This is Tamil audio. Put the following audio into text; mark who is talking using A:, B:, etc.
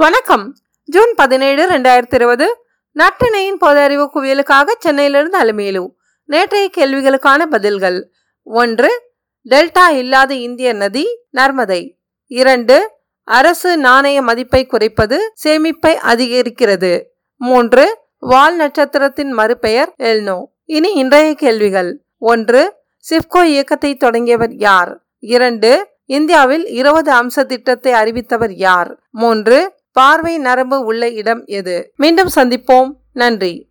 A: வணக்கம். ஜூன் பதினேழு ரெண்டாயிரத்தி இருபது நட்டினையின் பொது அறிவு குவியலுக்காக சென்னையிலிருந்து அலுமேலு நேற்றைய கேள்விகளுக்கான பதில்கள். ஒன்று டெல்டா இல்லாத இந்திய நதி நர்மதை. இரண்டு அரசு நாணய மதிப்பை குறைப்பது சேமிப்பை அதிகரிக்கிறது. மூன்று வால் நட்சத்திரத்தின் மறுபெயர் எல்னோ. இனி இன்றைய கேள்விகள். ஒன்று சிப்கோ இயக்கத்தை தொடங்கியவர் யார்? இரண்டு இந்தியாவில் இருபது அம்ச திட்டத்தை அறிவித்தவர் யார்? மூன்று பார்வை நரம்பு உள்ள இடம் எது? மீண்டும் சந்திப்போம். நன்றி.